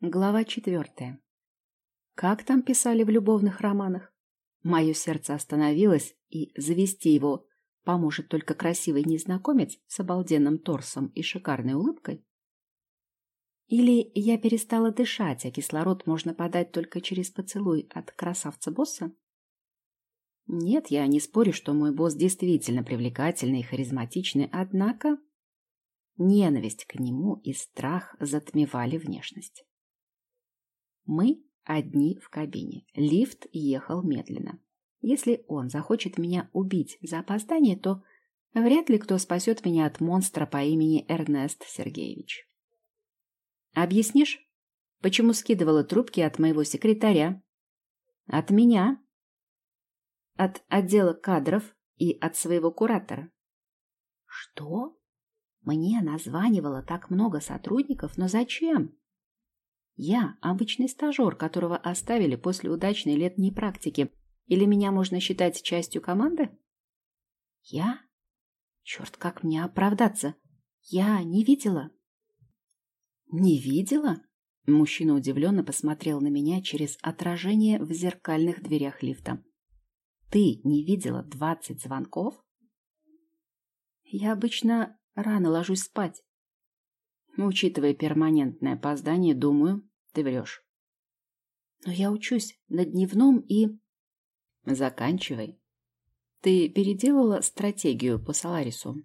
Глава четвертая. Как там писали в любовных романах? Мое сердце остановилось, и завести его поможет только красивый незнакомец с обалденным торсом и шикарной улыбкой? Или я перестала дышать, а кислород можно подать только через поцелуй от красавца-босса? Нет, я не спорю, что мой босс действительно привлекательный и харизматичный, однако ненависть к нему и страх затмевали внешность. Мы одни в кабине. Лифт ехал медленно. Если он захочет меня убить за опоздание, то вряд ли кто спасет меня от монстра по имени Эрнест Сергеевич. Объяснишь, почему скидывала трубки от моего секретаря? От меня? От отдела кадров и от своего куратора? Что? Мне названивало так много сотрудников, но зачем? Я обычный стажер, которого оставили после удачной летней практики. Или меня можно считать частью команды? Я? Черт, как мне оправдаться? Я не видела. Не видела? Мужчина удивленно посмотрел на меня через отражение в зеркальных дверях лифта. Ты не видела двадцать звонков? Я обычно рано ложусь спать. Учитывая перманентное опоздание, думаю, ты врешь. Но я учусь на дневном и... Заканчивай. Ты переделала стратегию по Соларису?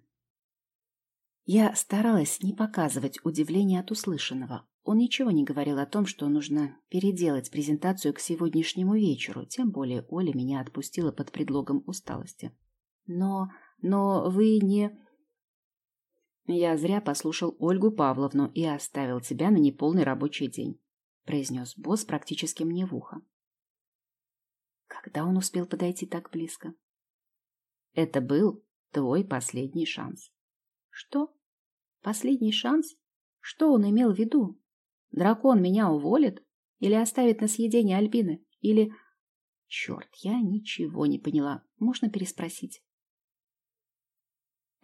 Я старалась не показывать удивления от услышанного. Он ничего не говорил о том, что нужно переделать презентацию к сегодняшнему вечеру, тем более Оля меня отпустила под предлогом усталости. Но... но вы не... Я зря послушал Ольгу Павловну и оставил тебя на неполный рабочий день. — произнес босс практически мне в ухо. Когда он успел подойти так близко? Это был твой последний шанс. Что? Последний шанс? Что он имел в виду? Дракон меня уволит? Или оставит на съедение Альбины? Или... Черт, я ничего не поняла. Можно переспросить?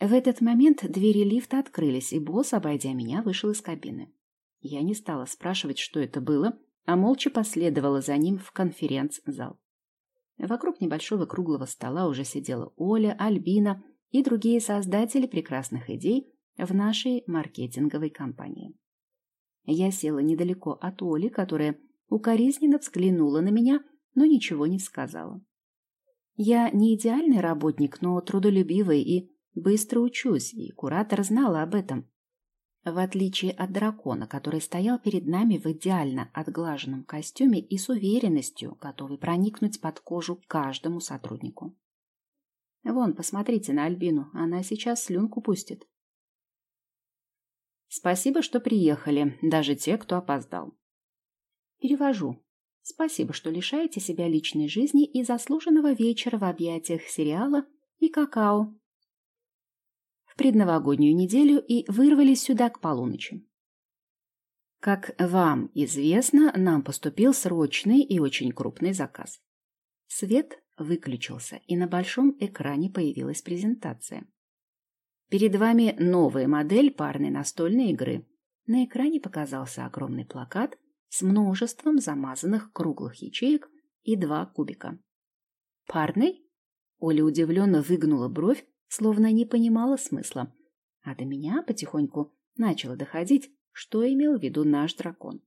В этот момент двери лифта открылись, и босс, обойдя меня, вышел из кабины. Я не стала спрашивать, что это было, а молча последовала за ним в конференц-зал. Вокруг небольшого круглого стола уже сидела Оля, Альбина и другие создатели прекрасных идей в нашей маркетинговой компании. Я села недалеко от Оли, которая укоризненно взглянула на меня, но ничего не сказала. Я не идеальный работник, но трудолюбивый и быстро учусь, и куратор знала об этом. В отличие от дракона, который стоял перед нами в идеально отглаженном костюме и с уверенностью готовый проникнуть под кожу каждому сотруднику. Вон, посмотрите на Альбину, она сейчас слюнку пустит. Спасибо, что приехали, даже те, кто опоздал. Перевожу. Спасибо, что лишаете себя личной жизни и заслуженного вечера в объятиях сериала и какао, предновогоднюю неделю и вырвались сюда к полуночи. Как вам известно, нам поступил срочный и очень крупный заказ. Свет выключился, и на большом экране появилась презентация. Перед вами новая модель парной настольной игры. На экране показался огромный плакат с множеством замазанных круглых ячеек и два кубика. «Парный?» Оля удивленно выгнула бровь, словно не понимала смысла. А до меня потихоньку начало доходить, что имел в виду наш дракон.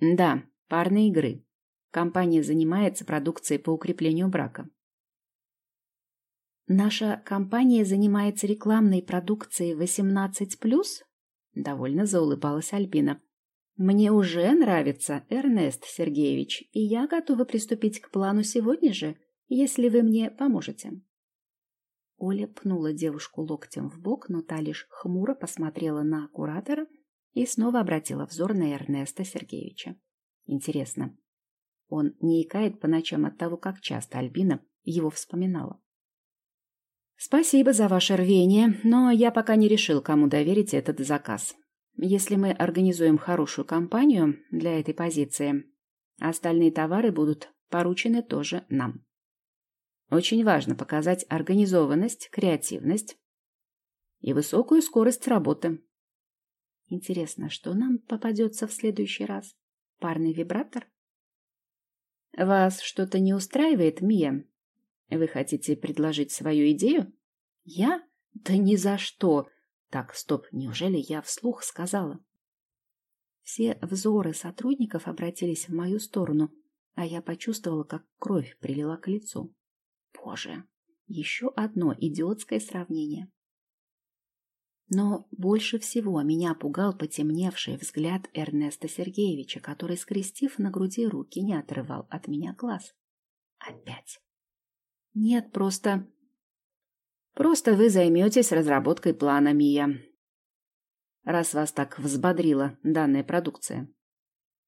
Да, парные игры. Компания занимается продукцией по укреплению брака. Наша компания занимается рекламной продукцией 18+, довольно заулыбалась Альбина. Мне уже нравится, Эрнест Сергеевич, и я готова приступить к плану сегодня же, если вы мне поможете. Оля пнула девушку локтем в бок, но та лишь хмуро посмотрела на куратора и снова обратила взор на Эрнеста Сергеевича. Интересно, он не икает по ночам от того, как часто Альбина его вспоминала. «Спасибо за ваше рвение, но я пока не решил, кому доверить этот заказ. Если мы организуем хорошую компанию для этой позиции, остальные товары будут поручены тоже нам». Очень важно показать организованность, креативность и высокую скорость работы. Интересно, что нам попадется в следующий раз? Парный вибратор? Вас что-то не устраивает, Мия? Вы хотите предложить свою идею? Я? Да ни за что. Так, стоп, неужели я вслух сказала? Все взоры сотрудников обратились в мою сторону, а я почувствовала, как кровь прилила к лицу. Боже, еще одно идиотское сравнение. Но больше всего меня пугал потемневший взгляд Эрнеста Сергеевича, который, скрестив на груди руки, не отрывал от меня глаз. Опять. Нет, просто... Просто вы займетесь разработкой плана, Мия. Раз вас так взбодрила данная продукция.